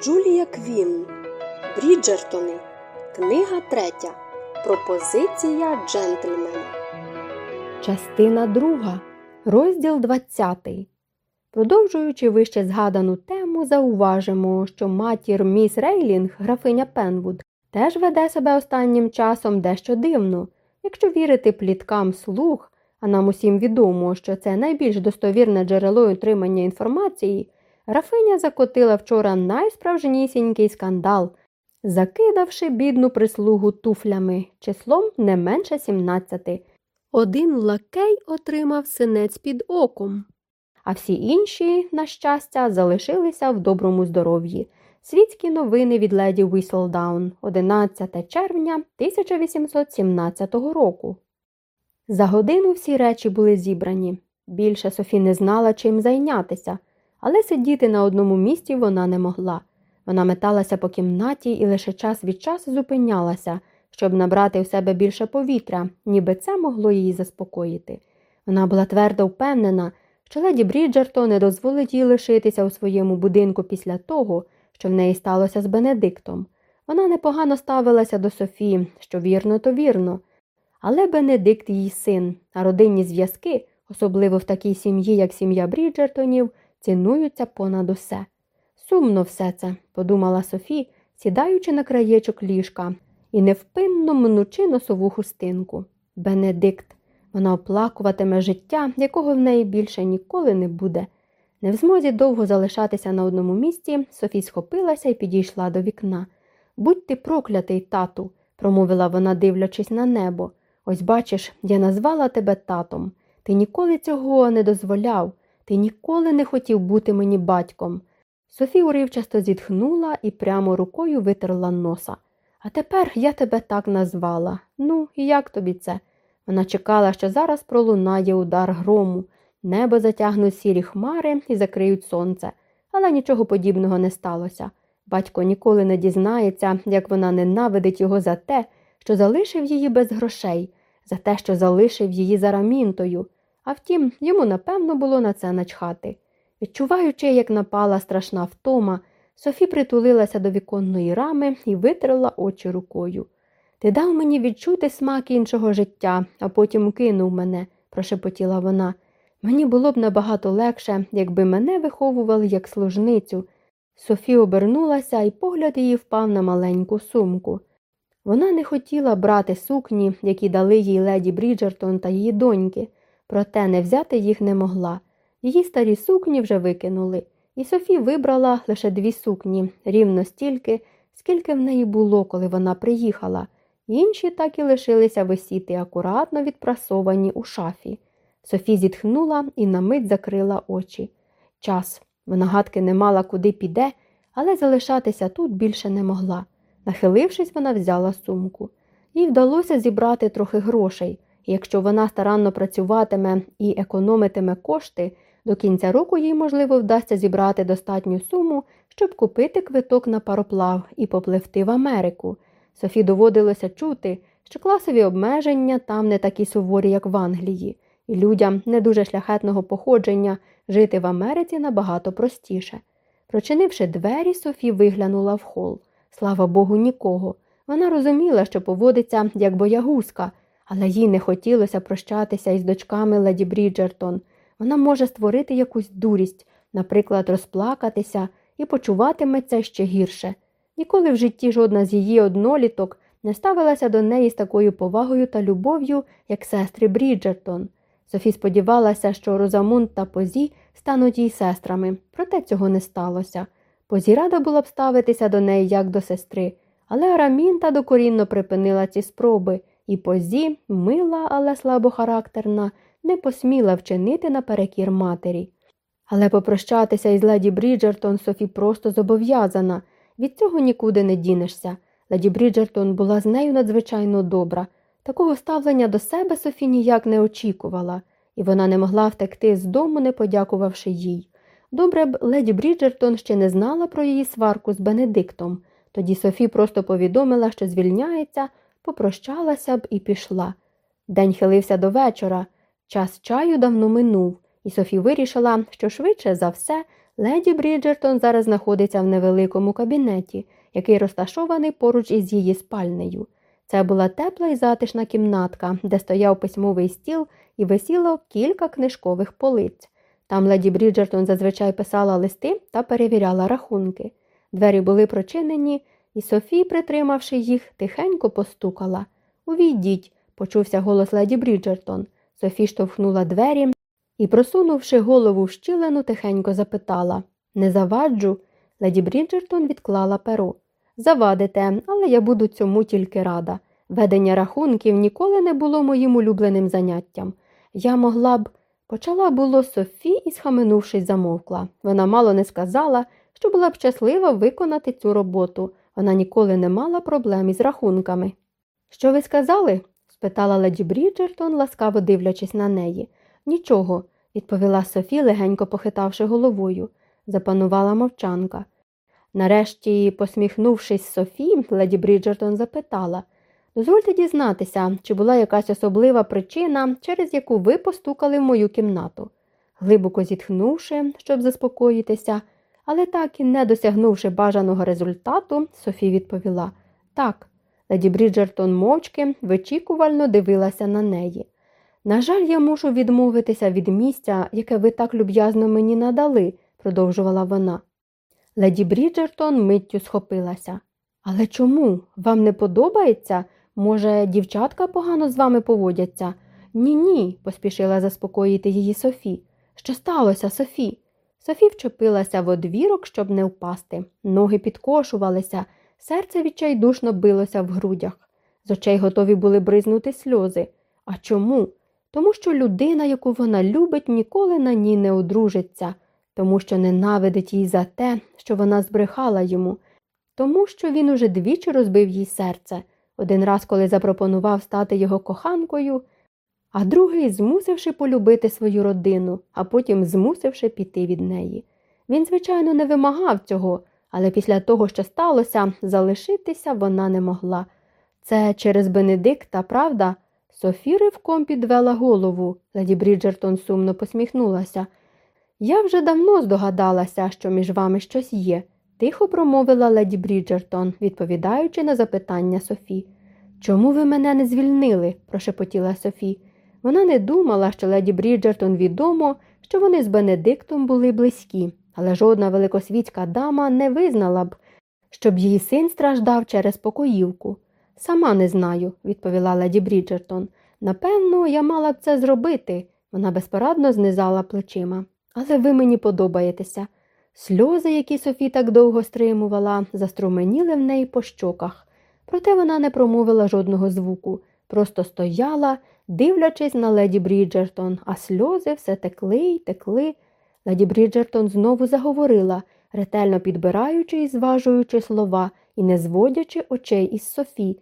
Джулія Квін. Бріджертони. Книга третя. Пропозиція джентльмена. Частина друга. Розділ 20. Продовжуючи вище згадану тему, зауважимо, що матір міс Рейлінг, графиня Пенвуд, теж веде себе останнім часом дещо дивно. Якщо вірити пліткам слух, а нам усім відомо, що це найбільш достовірне джерело отримання інформації, графиня закотила вчора найсправжнісінький скандал, закидавши бідну прислугу туфлями, числом не менше 17. Один лакей отримав синець під оком, а всі інші, на щастя, залишилися в доброму здоров'ї. Світські новини від леді Віселдаун, 11 червня 1817 року. За годину всі речі були зібрані. Більше Софі не знала, чим зайнятися, але сидіти на одному місці вона не могла. Вона металася по кімнаті і лише час від часу зупинялася, щоб набрати в себе більше повітря, ніби це могло її заспокоїти. Вона була твердо впевнена, що леді Бріджерто не дозволить їй лишитися у своєму будинку після того, що в неї сталося з Бенедиктом. Вона непогано ставилася до Софії, що вірно, то вірно. Але Бенедикт її син, а родинні зв'язки, особливо в такій сім'ї, як сім'я Бріджертонів, цінуються понад усе. Сумно все це, подумала Софі, сідаючи на краєчок ліжка і невпинно мнучи носову хустинку. Бенедикт, вона оплакуватиме життя, якого в неї більше ніколи не буде. Не в змозі довго залишатися на одному місці, Софі схопилася і підійшла до вікна. Будь ти проклятий, тату, промовила вона, дивлячись на небо. Ось бачиш, я назвала тебе татом. Ти ніколи цього не дозволяв, ти ніколи не хотів бути мені батьком. Софі уривчасто зітхнула і прямо рукою витерла носа. А тепер я тебе так назвала. Ну, і як тобі це? Вона чекала, що зараз пролунає удар грому. Небо затягнуть сірі хмари і закриють сонце, але нічого подібного не сталося. Батько ніколи не дізнається, як вона ненавидить його за те, що залишив її без грошей, за те, що залишив її за рамінтою. А втім, йому напевно було на це начхати. Відчуваючи, як напала страшна втома, Софі притулилася до віконної рами і витерла очі рукою. Ти дав мені відчути смак іншого життя, а потім кинув мене, прошепотіла вона. Мені було б набагато легше, якби мене виховували як служницю. Софі обернулася, і погляд її впав на маленьку сумку. Вона не хотіла брати сукні, які дали їй леді Бріджертон та її доньки, проте не взяти їх не могла. Її старі сукні вже викинули, і Софі вибрала лише дві сукні, рівно стільки, скільки в неї було, коли вона приїхала. Інші так і лишилися висіти акуратно відпрасовані у шафі. Софі зітхнула і на мить закрила очі. Час. Вона гадки не мала, куди піде, але залишатися тут більше не могла. Нахилившись, вона взяла сумку. Їй вдалося зібрати трохи грошей, якщо вона старанно працюватиме і економитиме кошти, до кінця року їй, можливо, вдасться зібрати достатню суму, щоб купити квиток на пароплав і попливти в Америку. Софі доводилося чути, що класові обмеження там не такі суворі, як в Англії, і людям не дуже шляхетного походження жити в Америці набагато простіше. Прочинивши двері, Софі виглянула в хол. Слава Богу, нікого. Вона розуміла, що поводиться як боягузка, але їй не хотілося прощатися із дочками леді Бріджертон. Вона може створити якусь дурість, наприклад, розплакатися і почуватиметься ще гірше. Ніколи в житті жодна з її одноліток не ставилася до неї з такою повагою та любов'ю, як сестри Бріджертон. Софі сподівалася, що Розамунд та Позі стануть їй сестрами, проте цього не сталося. Позі рада була б ставитися до неї як до сестри, але Арамінта докорінно припинила ці спроби, і Позі, мила, але слабохарактерна, не посміла вчинити наперекір матері. Але попрощатися із леді Бріджертон Софі просто зобов'язана. Від цього нікуди не дінешся. Леді Бріджертон була з нею надзвичайно добра. Такого ставлення до себе Софі ніяк не очікувала, і вона не могла втекти з дому, не подякувавши їй. Добре б леді Бріджертон ще не знала про її сварку з Бенедиктом. Тоді Софі просто повідомила, що звільняється, попрощалася б і пішла. День хилився до вечора. Час чаю давно минув, і Софі вирішила, що швидше за все Леді Бріджертон зараз знаходиться в невеликому кабінеті, який розташований поруч із її спальнею. Це була тепла і затишна кімнатка, де стояв письмовий стіл і висіло кілька книжкових полиць. Там леді Бріджертон зазвичай писала листи та перевіряла рахунки. Двері були прочинені, і Софі, притримавши їх, тихенько постукала. Увійдіть, почувся голос леді Бріджертон. Софі штовхнула двері і, просунувши голову в щілину, тихенько запитала Не заваджу. Леді Бріджертон відклала перо. Завадите, але я буду цьому тільки рада. Ведення рахунків ніколи не було моїм улюбленим заняттям. Я могла б. Почала було Софі і, схаменувшись, замовкла. Вона мало не сказала, що була б щаслива виконати цю роботу. Вона ніколи не мала проблем із рахунками. Що ви сказали? спитала леді Бріджертон, ласкаво дивлячись на неї. Нічого, відповіла Софі, легенько похитавши головою. Запанувала мовчанка. Нарешті, посміхнувшись Софі, леді Бріджертон запитала Дозвольте дізнатися, чи була якась особлива причина, через яку ви постукали в мою кімнату. Глибоко зітхнувши, щоб заспокоїтися, але так і не досягнувши бажаного результату, Софі відповіла так. Леді Бріджертон мовчки вичікувально дивилася на неї. На жаль, я мушу відмовитися від місця, яке ви так люб'язно мені надали, продовжувала вона. Леді Бріджертон миттю схопилася. Але чому? Вам не подобається? Може, дівчатка погано з вами поводяться? Ні, ні, поспішила заспокоїти її Софі. Що сталося, Софі? Софі вчепилася в одвірок, щоб не впасти. Ноги підкошувалися, серце відчайдушно билося в грудях. З очей готові були бризнути сльози. А чому? Тому що людина, яку вона любить, ніколи на ній не одружиться, тому що ненавидить їй за те, що вона збрехала йому, тому що він уже двічі розбив їй серце, один раз, коли запропонував стати його коханкою, а другий змусивши полюбити свою родину, а потім змусивши піти від неї. Він, звичайно, не вимагав цього, але після того, що сталося, залишитися вона не могла. Це через Бенедикта, правда? Софі ривком підвела голову. Леді Бріджертон сумно посміхнулася. Я вже давно здогадалася, що між вами щось є, тихо промовила леді Бріджертон, відповідаючи на запитання Софі. Чому ви мене не звільнили? прошепотіла Софі. Вона не думала, що леді Бріджертон відомо, що вони з Бенедиктом були близькі, але жодна великосвітська дама не визнала б, щоб її син страждав через покоївку. Сама не знаю, відповіла леді Бріджертон. Напевно, я мала б це зробити. Вона безпорадно знизала плечима. Але ви мені подобаєтеся. Сльози, які Софі так довго стримувала, заструменіли в неї по щоках. Проте вона не промовила жодного звуку, просто стояла, дивлячись на леді Бріджертон, а сльози все текли й текли. Леді Бріджертон знову заговорила, ретельно підбираючи і зважуючи слова і не зводячи очей із Софі.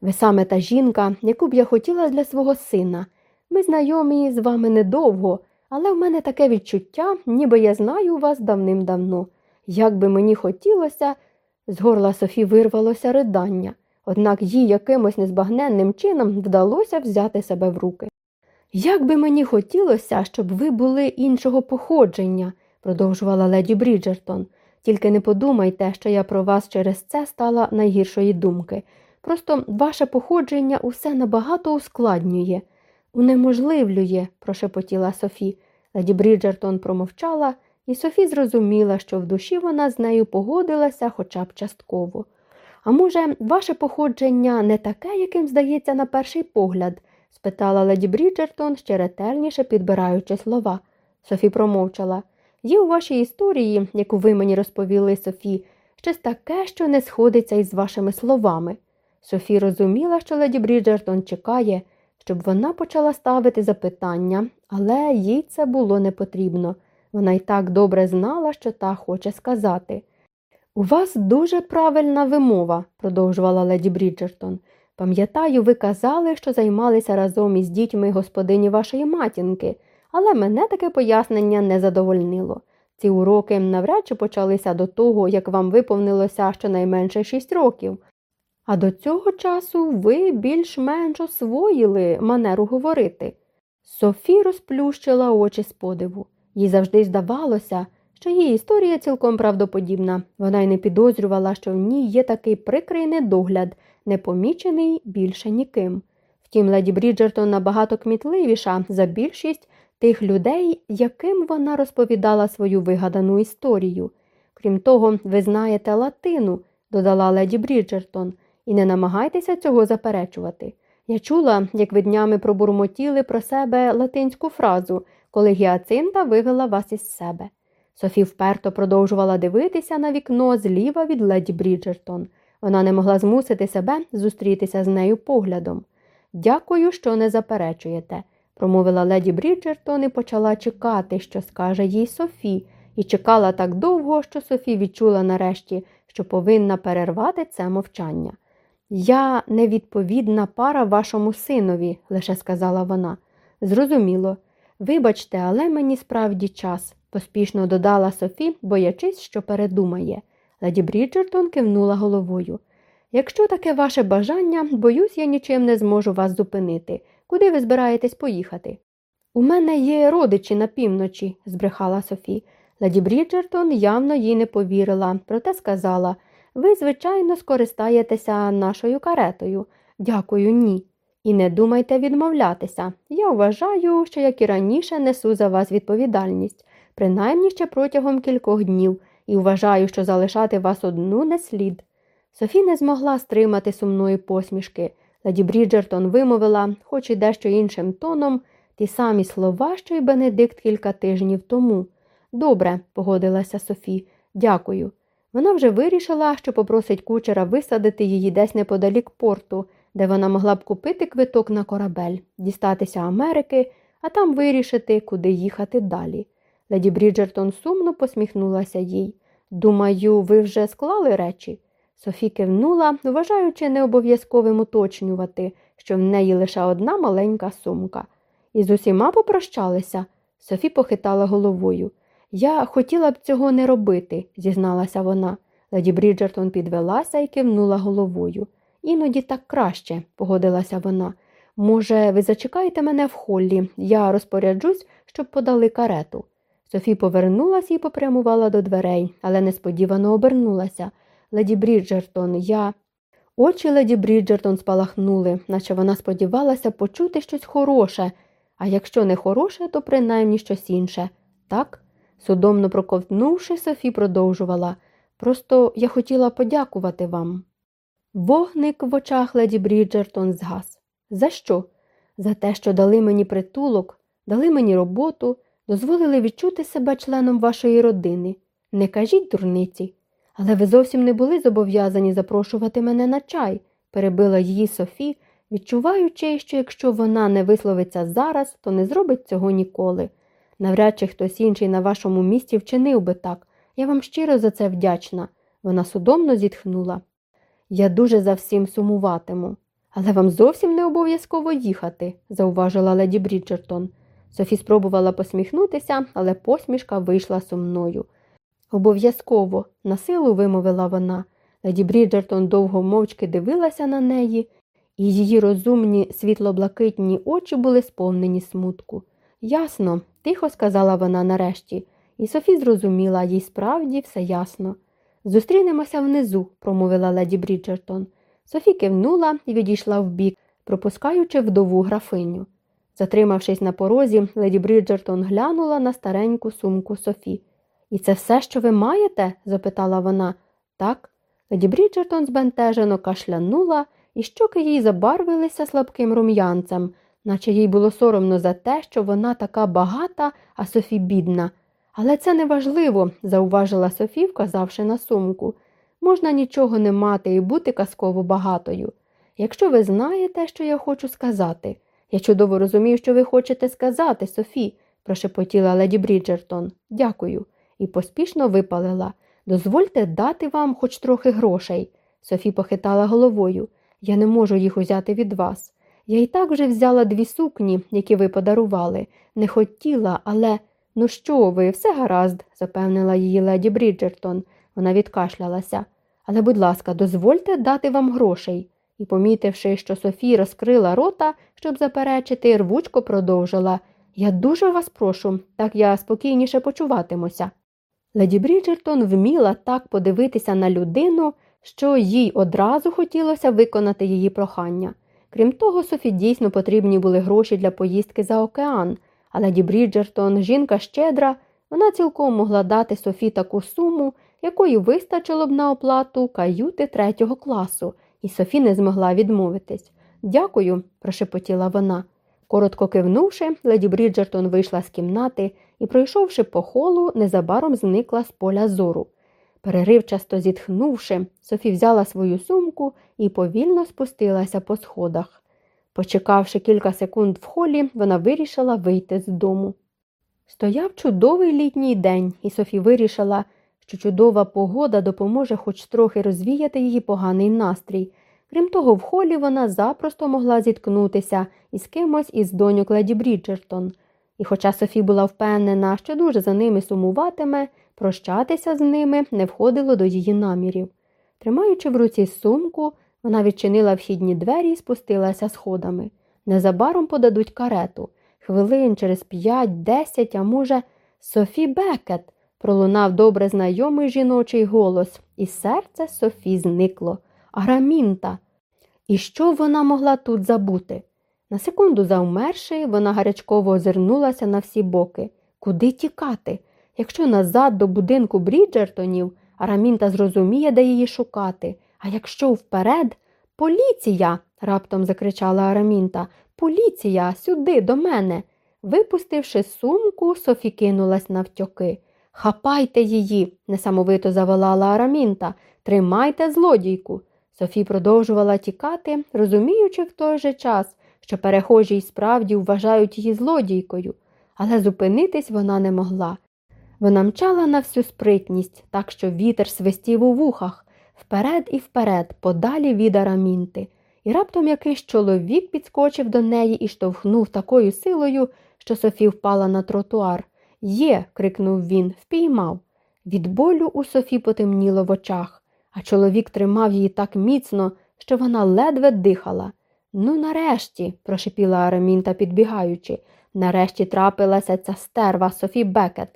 Ви саме та жінка, яку б я хотіла для свого сина. Ми знайомі з вами недовго, але в мене таке відчуття, ніби я знаю вас давним-давно. Як би мені хотілося, з горла Софі вирвалося ридання, однак їй якимось незбагненним чином вдалося взяти себе в руки. Як би мені хотілося, щоб ви були іншого походження, продовжувала леді Бріджертон. Тільки не подумайте, що я про вас через це стала найгіршої думки. Просто ваше походження усе набагато ускладнює, унеможливлює, прошепотіла Софі. Леді Бріджертон промовчала, і Софі зрозуміла, що в душі вона з нею погодилася хоча б частково. А може, ваше походження не таке, яким здається на перший погляд? спитала леді Бріджертон, ще ретельніше підбираючи слова. Софі промовчала. Є у вашій історії, яку ви мені розповіли, Софі, щось таке, що не сходиться із вашими словами. Софі розуміла, що леді Бріджертон чекає, щоб вона почала ставити запитання, але їй це було не потрібно. Вона й так добре знала, що та хоче сказати. У вас дуже правильна вимова, продовжувала леді Бріджертон. Пам'ятаю, ви казали, що займалися разом із дітьми господині вашої матінки, але мене таке пояснення не задовольнило. Ці уроки навряд чи почалися до того, як вам виповнилося щонайменше шість років, а до цього часу ви більш-менш освоїли манеру говорити. Софі розплющила очі з подиву. Їй завжди здавалося, що її історія цілком правдоподібна. Вона й не підозрювала, що в ній є такий прикрий недогляд, непомічений більше ніким. Втім, леді Бріджертон набагато кмітливіша за більшість тих людей, яким вона розповідала свою вигадану історію. Крім того, ви знаєте латину, додала леді Бріджертон, і не намагайтеся цього заперечувати. Я чула, як ви днями пробурмотіли про себе латинську фразу, коли гіацинта вивела вас із себе. Софі вперто продовжувала дивитися на вікно зліва від леді Бріджертон. Вона не могла змусити себе зустрітися з нею поглядом. Дякую, що не заперечуєте, промовила леді Бріджертон і почала чекати, що скаже їй Софі, і чекала так довго, що Софі відчула нарешті, що повинна перервати це мовчання. Я невідповідна пара вашому синові, лише сказала вона. Зрозуміло. Вибачте, але мені справді час, поспішно додала Софі, боячись, що передумає. Леді Бріджертон кивнула головою. Якщо таке ваше бажання, боюсь, я нічим не зможу вас зупинити. Куди ви збираєтесь поїхати? У мене є родичі на півночі, збрехала Софі. Леді Бріджертон явно їй не повірила, проте сказала ви, звичайно, скористаєтеся нашою каретою. Дякую, ні. І не думайте відмовлятися. Я вважаю, що, як і раніше, несу за вас відповідальність, принаймні ще протягом кількох днів, і вважаю, що залишати вас одну не слід. Софі не змогла стримати сумної посмішки. Леді Бріджертон вимовила, хоч і дещо іншим тоном, ті самі слова, що й Бенедикт кілька тижнів тому. Добре, погодилася Софі, дякую. Вона вже вирішила, що попросить кучера висадити її десь неподалік порту, де вона могла б купити квиток на корабель, дістатися Америки, а там вирішити, куди їхати далі. Леді Бріджертон сумно посміхнулася їй. Думаю, ви вже склали речі? Софі кивнула, вважаючи необов'язковим уточнювати, що в неї лише одна маленька сумка. І з усіма попрощалися. Софі похитала головою. Я хотіла б цього не робити, зізналася вона. Леді Бріджертон підвелася і кивнула головою. Іноді так краще, погодилася вона. Може, ви зачекаєте мене в холлі, я розпоряджусь, щоб подали карету. Софі повернулася і попрямувала до дверей, але несподівано обернулася. Леді Бріджертон, я. Очі леді Бріджертон спалахнули, наче вона сподівалася почути щось хороше, а якщо не хороше, то принаймні щось інше. Так? Судомно проковтнувши, Софі продовжувала. Просто я хотіла подякувати вам. Вогник в очах леді Бріджертон згас. За що? За те, що дали мені притулок, дали мені роботу, дозволили відчути себе членом вашої родини. Не кажіть дурниці. Але ви зовсім не були зобов'язані запрошувати мене на чай, перебила її Софі, відчуваючи, що якщо вона не висловиться зараз, то не зробить цього ніколи. Навряд чи хтось інший на вашому місці вчинив би так. Я вам щиро за це вдячна. Вона судомно зітхнула. Я дуже за всім сумуватиму. Але вам зовсім не обов'язково їхати, зауважила леді Бріджертон. Софі спробувала посміхнутися, але посмішка вийшла сумною. Обов'язково, насилу вимовила вона. Леді Бріджертон довго мовчки дивилася на неї, і її розумні світло-блакитні очі були сповнені смутку. Ясно, тихо сказала вона нарешті, і Софі зрозуміла, їй справді все ясно. Зустрінемося внизу, промовила леді Бріджертон. Софі кивнула і відійшла вбік, пропускаючи вдову графиню. Затримавшись на порозі, леді Бріджертон глянула на стареньку сумку Софі. І це все, що ви маєте? запитала вона. Так. Леді Бріджертон збентежено кашлянула, і щоки їй забарвилися слабким рум'янцем, наче їй було соромно за те, що вона така багата, а Софі бідна. Але це не важливо, зауважила Софі, вказавши на сумку. Можна нічого не мати і бути казково багатою. Якщо ви знаєте, що я хочу сказати, я чудово розумію, що ви хочете сказати, Софі, прошепотіла леді Бріджертон. Дякую, і поспішно випалила. Дозвольте дати вам хоч трохи грошей. Софі похитала головою. Я не можу їх узяти від вас. Я і так вже взяла дві сукні, які ви подарували. Не хотіла, але. Ну що ви, все гаразд, запевнила її леді Бріджертон. Вона відкашлялася. Але, будь ласка, дозвольте дати вам грошей. І, помітивши, що Софія розкрила рота, щоб заперечити, рвучко продовжила Я дуже вас прошу, так я спокійніше почуватимуся. Леді Бріджертон вміла так подивитися на людину, що їй одразу хотілося виконати її прохання. Крім того, Софі дійсно потрібні були гроші для поїздки за океан, а леді Бріджертон, жінка щедра, вона цілком могла дати Софі таку суму, якої вистачило б на оплату каюти третього класу, і Софі не змогла відмовитись. Дякую, прошепотіла вона. Коротко кивнувши, леді Бріджертон вийшла з кімнати і, пройшовши по холу, незабаром зникла з поля зору. Переривчасто зітхнувши, Софі взяла свою сумку і повільно спустилася по сходах. Почекавши кілька секунд в холі, вона вирішила вийти з дому. Стояв чудовий літній день, і Софі вирішила, що чудова погода допоможе хоч трохи розвіяти її поганий настрій. Крім того, в холі вона запросто могла зіткнутися із кимось із доньок леді Бріджертон. І хоча Софі була впевнена, що дуже за ними сумуватиме, прощатися з ними не входило до її намірів. Тримаючи в руці сумку, вона відчинила вхідні двері і спустилася сходами. Незабаром подадуть карету. Хвилин через п'ять-десять, а може, Софі Бекет, пролунав добре знайомий жіночий голос, і серце Софі зникло. Арамінта. І що вона могла тут забути? На секунду завмерши, вона гарячково озирнулася на всі боки. Куди тікати? Якщо назад до будинку Бріджертонів, Арамінта зрозуміє, де її шукати. А якщо вперед, поліція. раптом закричала Арамінта. Поліція, сюди, до мене. Випустивши сумку, Софі кинулась навтьоки. Хапайте її, несамовито заволала Арамінта. Тримайте злодійку. Софі продовжувала тікати, розуміючи в той же час, що перехожі й справді вважають її злодійкою, але зупинитись вона не могла. Вона мчала на всю спритність, так що вітер свистів у вухах, вперед і вперед, подалі від арамінти, і раптом якийсь чоловік підскочив до неї і штовхнув такою силою, що Софі впала на тротуар. Є, крикнув він, впіймав. Від болю у Софі потемніло в очах, а чоловік тримав її так міцно, що вона ледве дихала. Ну, нарешті, прошепіла Арамінта, підбігаючи, нарешті трапилася ця стерва Софі Бекет.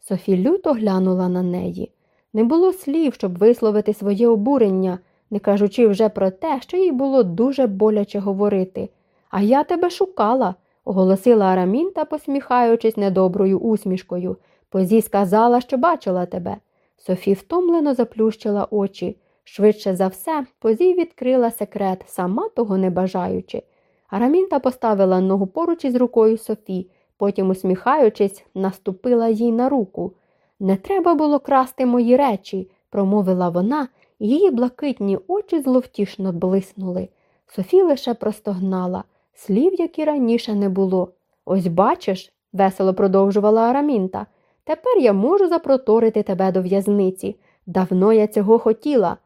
Софі люто глянула на неї. Не було слів, щоб висловити своє обурення, не кажучи вже про те, що їй було дуже боляче говорити. А я тебе шукала, оголосила Арамінта, посміхаючись недоброю усмішкою. Позі сказала, що бачила тебе. Софі втомлено заплющила очі. Швидше за все, позій відкрила секрет, сама того не бажаючи. Арамінта поставила ногу поруч із рукою Софі, потім, усміхаючись, наступила їй на руку. Не треба було красти мої речі, промовила вона, її блакитні очі зловтішно блиснули. Софі лише простогнала, слів, як і раніше не було. Ось бачиш, весело продовжувала Арамінта. Тепер я можу запроторити тебе до в'язниці. Давно я цього хотіла.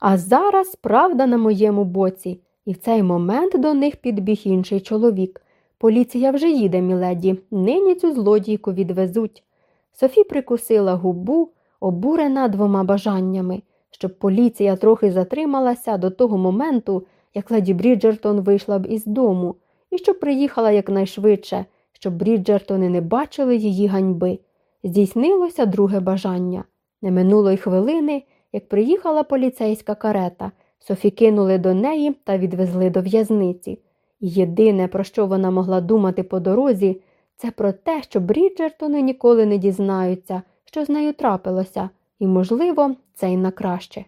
А зараз правда на моєму боці, і в цей момент до них підбіг інший чоловік. Поліція вже їде, міледі, нині цю злодійку відвезуть. Софі прикусила губу, обурена двома бажаннями, щоб поліція трохи затрималася до того моменту, як леді Бріджертон вийшла б із дому, і щоб приїхала якнайшвидше, щоб Бріджертони не бачили її ганьби. Здійснилося друге бажання. Не минуло й хвилини, як приїхала поліцейська карета, Софі кинули до неї та відвезли до в'язниці. Єдине, про що вона могла думати по дорозі, це про те, що Бріджертони ніколи не дізнаються, що з нею трапилося, і, можливо, це й на краще.